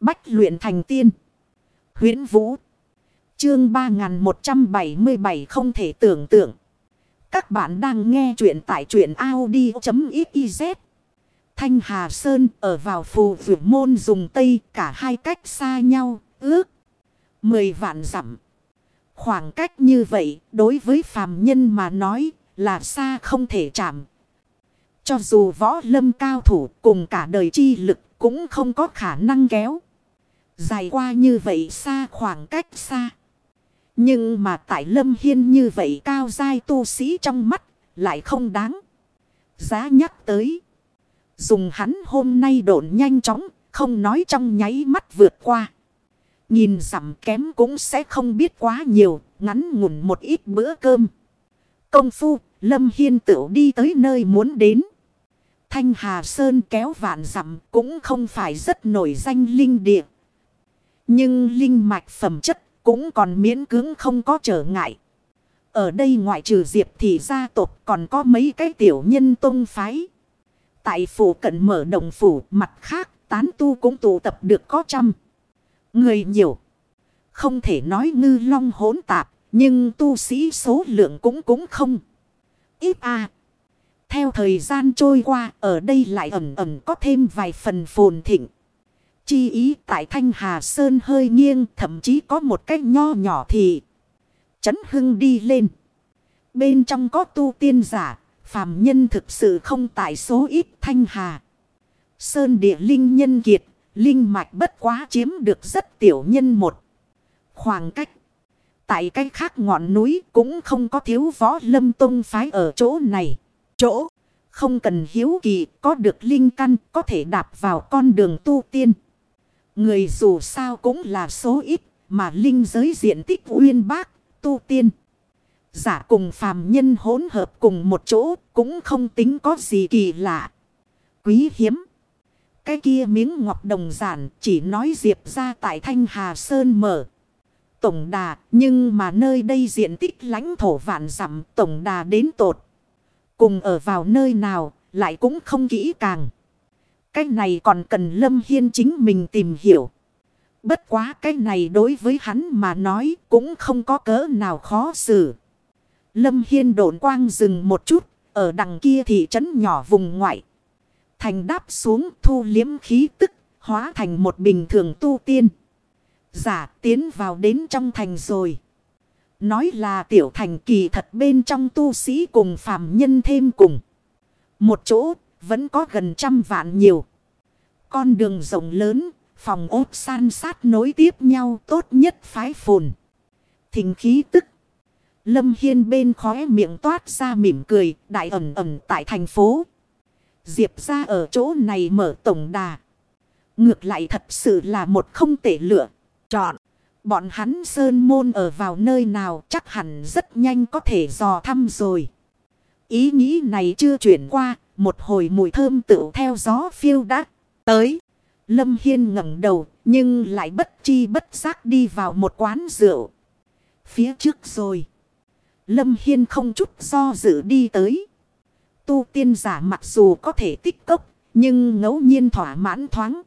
Bách luyện thành tiên. huyễn Vũ. Chương 3177 không thể tưởng tượng. Các bạn đang nghe truyện tại truyện Audi.xyz. Thanh Hà Sơn ở vào phù vượt môn dùng Tây cả hai cách xa nhau, ước. Mười vạn dặm. Khoảng cách như vậy đối với phàm nhân mà nói là xa không thể chạm. Cho dù võ lâm cao thủ cùng cả đời chi lực cũng không có khả năng kéo. Dài qua như vậy xa khoảng cách xa. Nhưng mà tại lâm hiên như vậy cao dai tu sĩ trong mắt lại không đáng. Giá nhắc tới. Dùng hắn hôm nay độn nhanh chóng, không nói trong nháy mắt vượt qua. Nhìn dặm kém cũng sẽ không biết quá nhiều, ngắn ngủn một ít bữa cơm. Công phu, Lâm Hiên tự đi tới nơi muốn đến. Thanh Hà Sơn kéo vạn dặm cũng không phải rất nổi danh linh địa. Nhưng linh mạch phẩm chất cũng còn miễn cưỡng không có trở ngại. Ở đây ngoại trừ diệp thì gia tộc còn có mấy cái tiểu nhân tông phái. Tại phủ cận mở đồng phủ, mặt khác, tán tu cũng tụ tập được có trăm. Người nhiều. Không thể nói ngư long hỗn tạp. Nhưng tu sĩ số lượng cũng cũng không. Ít à. Theo thời gian trôi qua, ở đây lại ẩm ẩm có thêm vài phần phồn thịnh. Chi ý tại Thanh Hà Sơn hơi nghiêng, thậm chí có một cái nho nhỏ thì. Chấn hưng đi lên. Bên trong có tu tiên giả. Phàm nhân thực sự không tại số ít Thanh Hà. Sơn địa linh nhân kiệt. Linh mạch bất quá chiếm được rất tiểu nhân một. Khoảng cách. Tại cái khác ngọn núi cũng không có thiếu võ lâm tông phái ở chỗ này. Chỗ không cần hiếu kỳ, có được linh căn, có thể đạp vào con đường tu tiên. Người dù sao cũng là số ít, mà linh giới diện tích uyên bác, tu tiên. Giả cùng phàm nhân hỗn hợp cùng một chỗ cũng không tính có gì kỳ lạ. Quý hiếm. Cái kia miếng ngọc đồng giản chỉ nói diệp ra tại Thanh Hà Sơn mở. Tổng đà, nhưng mà nơi đây diện tích lãnh thổ vạn dặm, tổng đà đến tột. Cùng ở vào nơi nào, lại cũng không kỹ càng. Cái này còn cần Lâm Hiên chính mình tìm hiểu. Bất quá cái này đối với hắn mà nói cũng không có cỡ nào khó xử. Lâm Hiên độn quang dừng một chút, ở đằng kia thị trấn nhỏ vùng ngoại. Thành đáp xuống thu liếm khí tức, hóa thành một bình thường tu tiên. Giả tiến vào đến trong thành rồi. Nói là tiểu thành kỳ thật bên trong tu sĩ cùng phàm nhân thêm cùng. Một chỗ vẫn có gần trăm vạn nhiều. Con đường rộng lớn, phòng ốt san sát nối tiếp nhau tốt nhất phái phồn. Thình khí tức. Lâm Hiên bên khóe miệng toát ra mỉm cười, đại ẩn ẩn tại thành phố. Diệp ra ở chỗ này mở tổng đà. Ngược lại thật sự là một không tệ lựa. Chọn. Bọn hắn sơn môn ở vào nơi nào chắc hẳn rất nhanh có thể dò thăm rồi. Ý nghĩ này chưa chuyển qua, một hồi mùi thơm tựu theo gió phiêu đã tới. Lâm Hiên ngẩng đầu, nhưng lại bất chi bất giác đi vào một quán rượu. Phía trước rồi. Lâm Hiên không chút do dự đi tới. Tu tiên giả mặc dù có thể tích cốc, nhưng ngẫu nhiên thỏa mãn thoáng.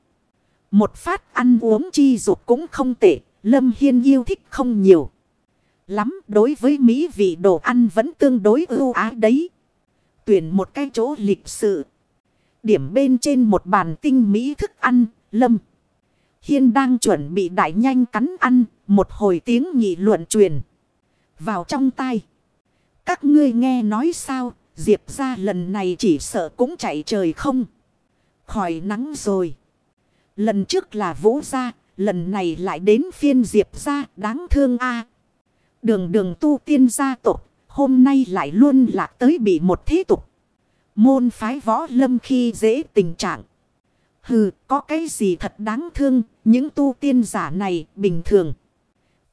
Một phát ăn uống chi dục cũng không tệ, Lâm Hiên yêu thích không nhiều. Lắm đối với mỹ vị đồ ăn vẫn tương đối ưu ái đấy. Tuyển một cái chỗ lịch sự. Điểm bên trên một bàn tinh mỹ thức ăn, Lâm. Hiên đang chuẩn bị đại nhanh cắn ăn, một hồi tiếng nghị luận truyền. Vào trong tay. Các ngươi nghe nói sao, Diệp ra lần này chỉ sợ cũng chạy trời không. Khỏi nắng rồi. Lần trước là vũ gia, lần này lại đến phiên diệp gia đáng thương a Đường đường tu tiên gia tộc hôm nay lại luôn lạc tới bị một thế tục. Môn phái võ lâm khi dễ tình trạng. Hừ, có cái gì thật đáng thương, những tu tiên giả này bình thường.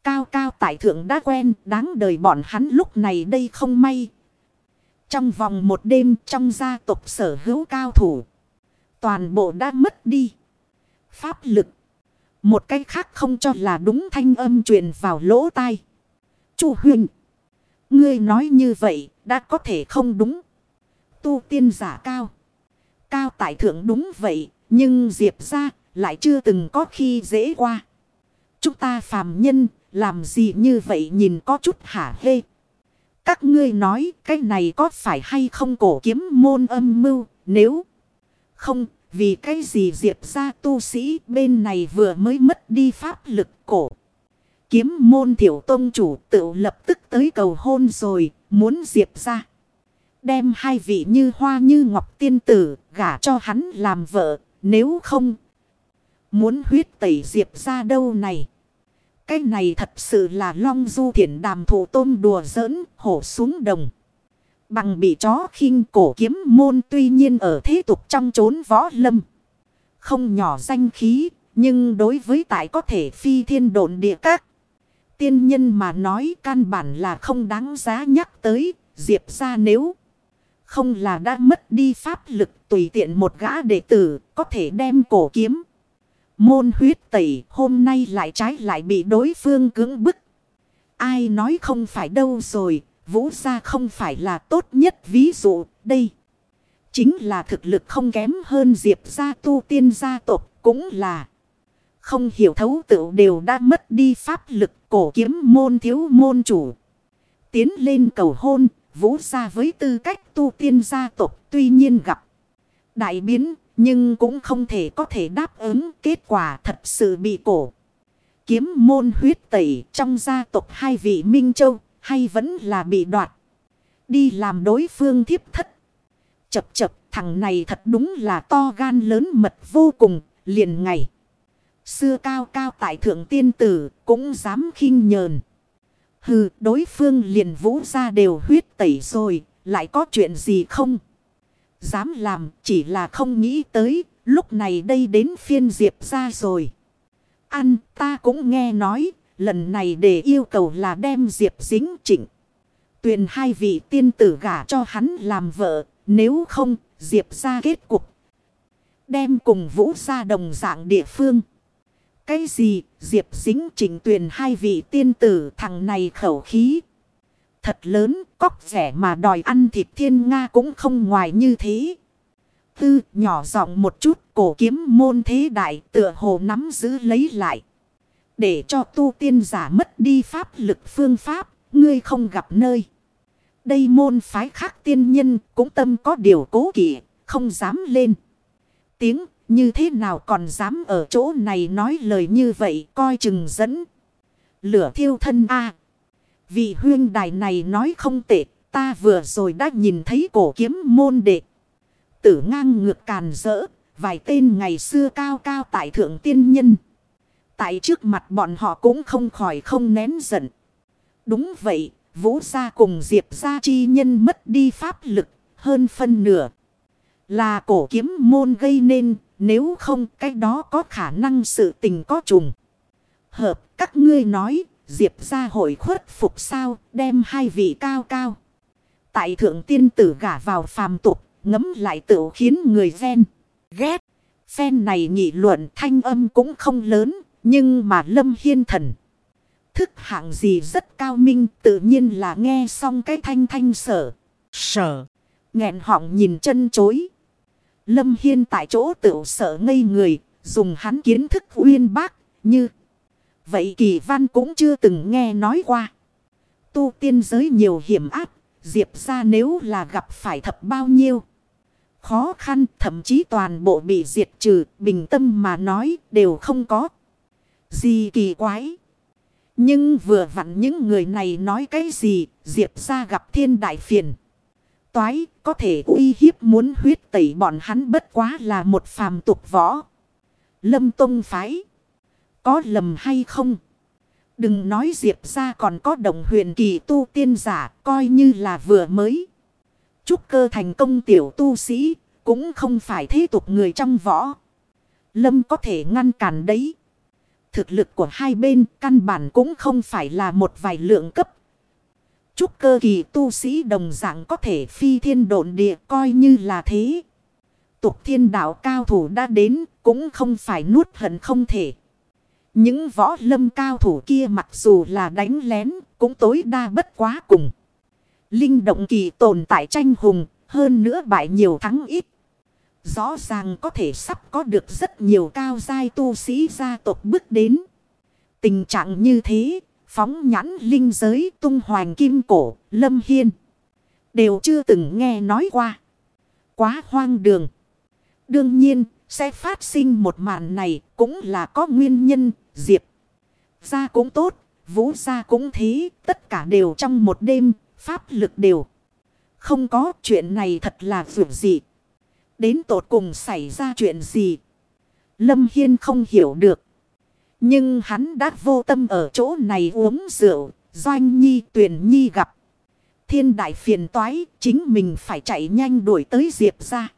Cao cao tại thượng đã quen, đáng đời bọn hắn lúc này đây không may. Trong vòng một đêm trong gia tộc sở hữu cao thủ. Toàn bộ đã mất đi. Pháp lực. Một cái khác không cho là đúng thanh âm truyền vào lỗ tai. Chu Huyền. Ngươi nói như vậy đã có thể không đúng. Tu tiên giả cao. Cao tại thượng đúng vậy. Nhưng Diệp ra lại chưa từng có khi dễ qua. Chúng ta phàm nhân, làm gì như vậy nhìn có chút hả hê. Các ngươi nói cái này có phải hay không cổ kiếm môn âm mưu nếu không vì cái gì diệp ra tu sĩ bên này vừa mới mất đi pháp lực cổ. Kiếm môn thiểu tôn chủ tự lập tức tới cầu hôn rồi muốn diệp ra. Đem hai vị như hoa như ngọc tiên tử gả cho hắn làm vợ nếu không. Muốn huyết tẩy diệp ra đâu này. Cái này thật sự là long du thiện đàm thủ tôm đùa giỡn, hổ xuống đồng. Bằng bị chó khinh cổ kiếm môn tuy nhiên ở thế tục trong chốn võ lâm. Không nhỏ danh khí, nhưng đối với tại có thể phi thiên độn địa các. Tiên nhân mà nói căn bản là không đáng giá nhắc tới, diệp ra nếu không là đã mất đi pháp lực tùy tiện một gã đệ tử có thể đem cổ kiếm. Môn huyết tẩy hôm nay lại trái lại bị đối phương cưỡng bức. Ai nói không phải đâu rồi, vũ gia không phải là tốt nhất ví dụ đây. Chính là thực lực không kém hơn diệp gia tu tiên gia tộc cũng là. Không hiểu thấu tự đều đã mất đi pháp lực cổ kiếm môn thiếu môn chủ. Tiến lên cầu hôn, vũ ra với tư cách tu tiên gia tộc tuy nhiên gặp. Đại biến nhưng cũng không thể có thể đáp ứng kết quả thật sự bị cổ. Kiếm môn huyết tẩy trong gia tộc hai vị Minh Châu hay vẫn là bị đoạt. Đi làm đối phương thiếp thất. Chập chập thằng này thật đúng là to gan lớn mật vô cùng liền ngày. Xưa cao cao tại thượng tiên tử, cũng dám khinh nhờn. Hừ, đối phương liền vũ ra đều huyết tẩy rồi, lại có chuyện gì không? Dám làm, chỉ là không nghĩ tới. Lúc này đây đến phiên diệp ra rồi. Ăn ta cũng nghe nói. Lần này để yêu cầu là đem diệp dính chỉnh. Tuyền hai vị tiên tử gả cho hắn làm vợ. Nếu không, diệp ra kết cục. Đem cùng vũ ra đồng dạng địa phương. Cái gì diệp dính trình tuyền hai vị tiên tử thằng này khẩu khí. Thật lớn, cóc rẻ mà đòi ăn thịt thiên Nga cũng không ngoài như thế. Tư, nhỏ giọng một chút, cổ kiếm môn thế đại, tựa hồ nắm giữ lấy lại. Để cho tu tiên giả mất đi pháp lực phương pháp, ngươi không gặp nơi. Đây môn phái khác tiên nhân cũng tâm có điều cố kỵ, không dám lên. Tiếng như thế nào còn dám ở chỗ này nói lời như vậy coi chừng dẫn. Lửa thiêu thân a Vị huyên đài này nói không tệ, ta vừa rồi đã nhìn thấy cổ kiếm môn đệ. Tử ngang ngược càn rỡ, vài tên ngày xưa cao cao tại thượng tiên nhân. Tại trước mặt bọn họ cũng không khỏi không nén giận. Đúng vậy, vũ gia cùng diệp gia chi nhân mất đi pháp lực hơn phân nửa. Là cổ kiếm môn gây nên, nếu không, cái đó có khả năng sự tình có trùng. Hợp, các ngươi nói, Diệp ra hội khuất phục sao, đem hai vị cao cao. Tại thượng tiên tử gả vào phàm tục, ngấm lại tự khiến người ven. Ghét. Phen này nghị luận thanh âm cũng không lớn. Nhưng mà lâm hiên thần. Thức hạng gì rất cao minh, tự nhiên là nghe xong cái thanh thanh sở. Sở. nghẹn họng nhìn chân chối. Lâm hiên tại chỗ tự sợ ngây người. Dùng hắn kiến thức uyên bác, như. Vậy kỳ văn cũng chưa từng nghe nói qua. Tu tiên giới nhiều hiểm áp. Diệp ra nếu là gặp phải thập bao nhiêu. Khó khăn, thậm chí toàn bộ bị diệt trừ. Bình tâm mà nói đều không có. Gì kỳ quái. Nhưng vừa vặn những người này nói cái gì. Diệp ra gặp thiên đại phiền. Toái, có thể uy hiếp muốn huyết tẩy bọn hắn bất quá là một phàm tục võ. Lâm Tông Phái. Có lầm hay không? Đừng nói Diệp ra còn có đồng huyền kỳ tu tiên giả, coi như là vừa mới. Chúc cơ thành công tiểu tu sĩ, cũng không phải thế tục người trong võ. Lâm có thể ngăn cản đấy. Thực lực của hai bên căn bản cũng không phải là một vài lượng cấp. Chúc cơ kỳ tu sĩ đồng dạng có thể phi thiên độn địa coi như là thế. Tục thiên đạo cao thủ đã đến cũng không phải nuốt hận không thể. Những võ lâm cao thủ kia mặc dù là đánh lén cũng tối đa bất quá cùng. Linh động kỳ tồn tại tranh hùng hơn nữa bại nhiều thắng ít. Rõ ràng có thể sắp có được rất nhiều cao giai tu sĩ gia tộc bước đến. Tình trạng như thế, phóng nhãn linh giới tung hoàng kim cổ, lâm hiên. Đều chưa từng nghe nói qua. Quá hoang đường. Đương nhiên, sẽ phát sinh một màn này cũng là có nguyên nhân, diệp. Ra cũng tốt, vũ ra cũng thế, tất cả đều trong một đêm, pháp lực đều. Không có chuyện này thật là vượt dị. Đến tột cùng xảy ra chuyện gì? Lâm Hiên không hiểu được. Nhưng hắn đã vô tâm ở chỗ này uống rượu. Doanh Nhi tuyển Nhi gặp. Thiên đại phiền toái. Chính mình phải chạy nhanh đuổi tới Diệp ra.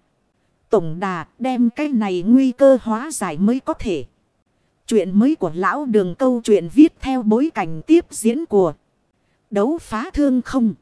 Tổng đà, đem cái này nguy cơ hóa giải mới có thể. Chuyện mới của lão đường câu chuyện viết theo bối cảnh tiếp diễn của đấu phá thương không.